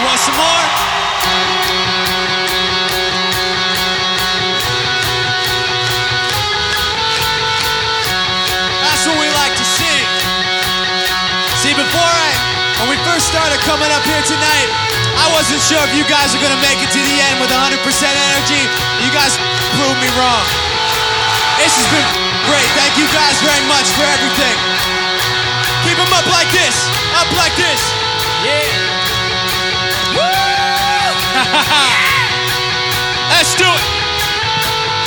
Want some more? That's what we like to sing. See, before I, when we first started coming up here tonight, I wasn't sure if you guys are gonna make it to the end with 100% energy. You guys proved me wrong. This has been great. Thank you guys very much for everything. Keep them up like this. Up like this. Yeah. Do it.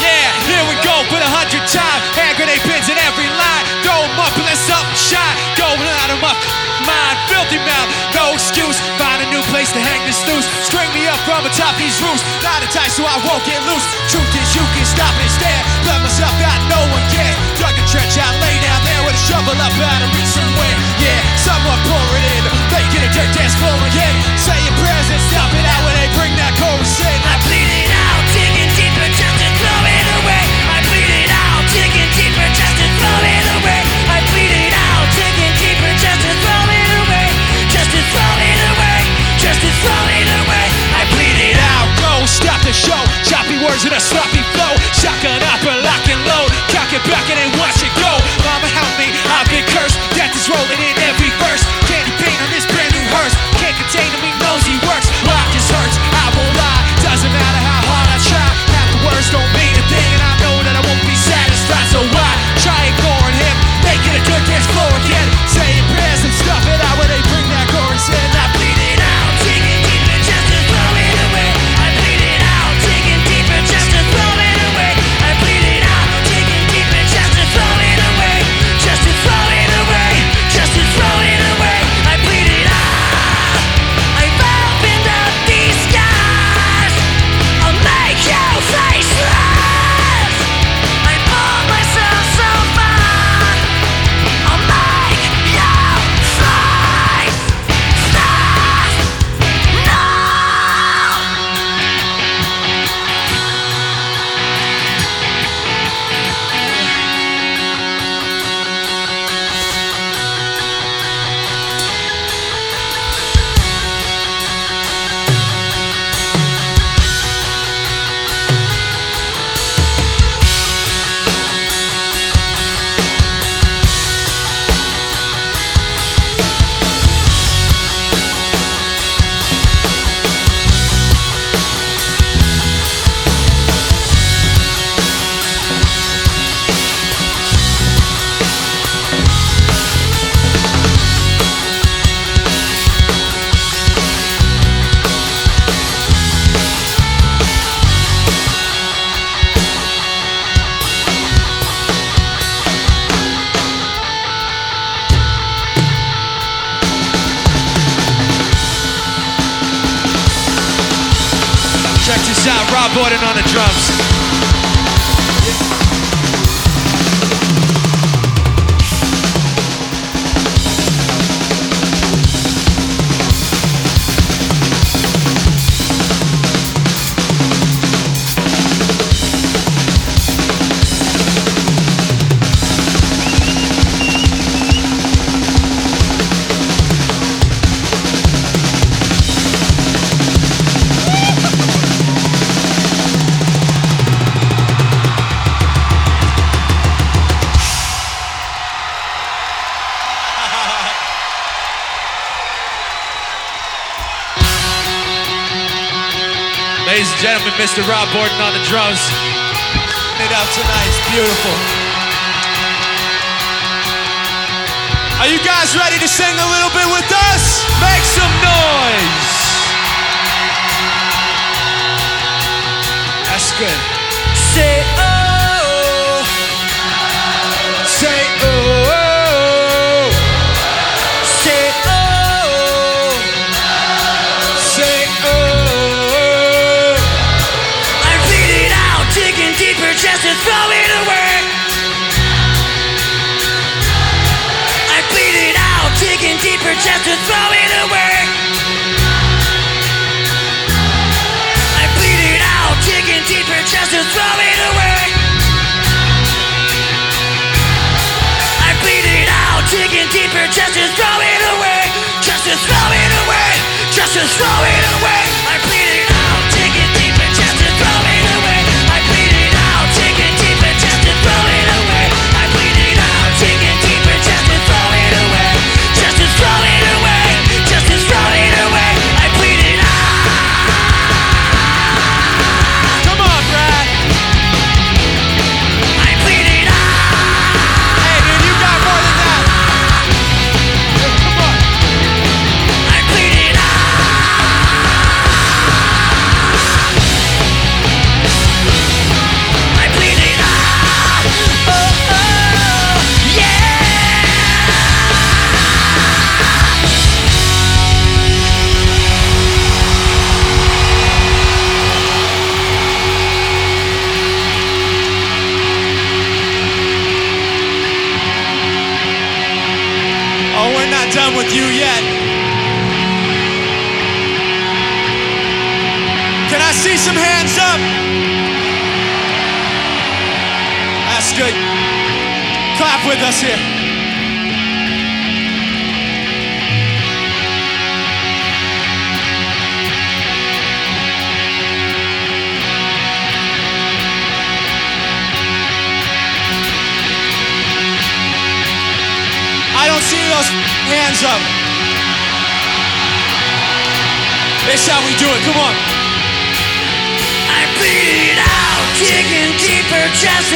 Yeah, here we go for the hundredth time. Hand grenade pins in every line. Throw 'em up and let something shine. Going out of my mind, filthy mouth. No excuse. Find a new place to hang this noose. String me up from atop these roofs. Not tight so I won't get loose. Truth is, you can stop and stare. Let myself out, no one cares. Dug a trench, I lay down there with a shovel up out of reach somewhere. Yeah, someone pour it in. Make it a Choppy words in Rob Bourdon on the drums. Ladies and gentlemen, Mr. Rob Bourdon on the drums. It up tonight, it's beautiful. Are you guys ready to sing a little bit with us? Make some noise. That's good. Say oh, digging deeper, just to throw it away, just to throw it away, just to throw it away. Oh, we're not done with you yet. Can I see some hands up? That's good. Clap with us here. those hands up. That's how we do it. Come on. I bleed out, digging deeper just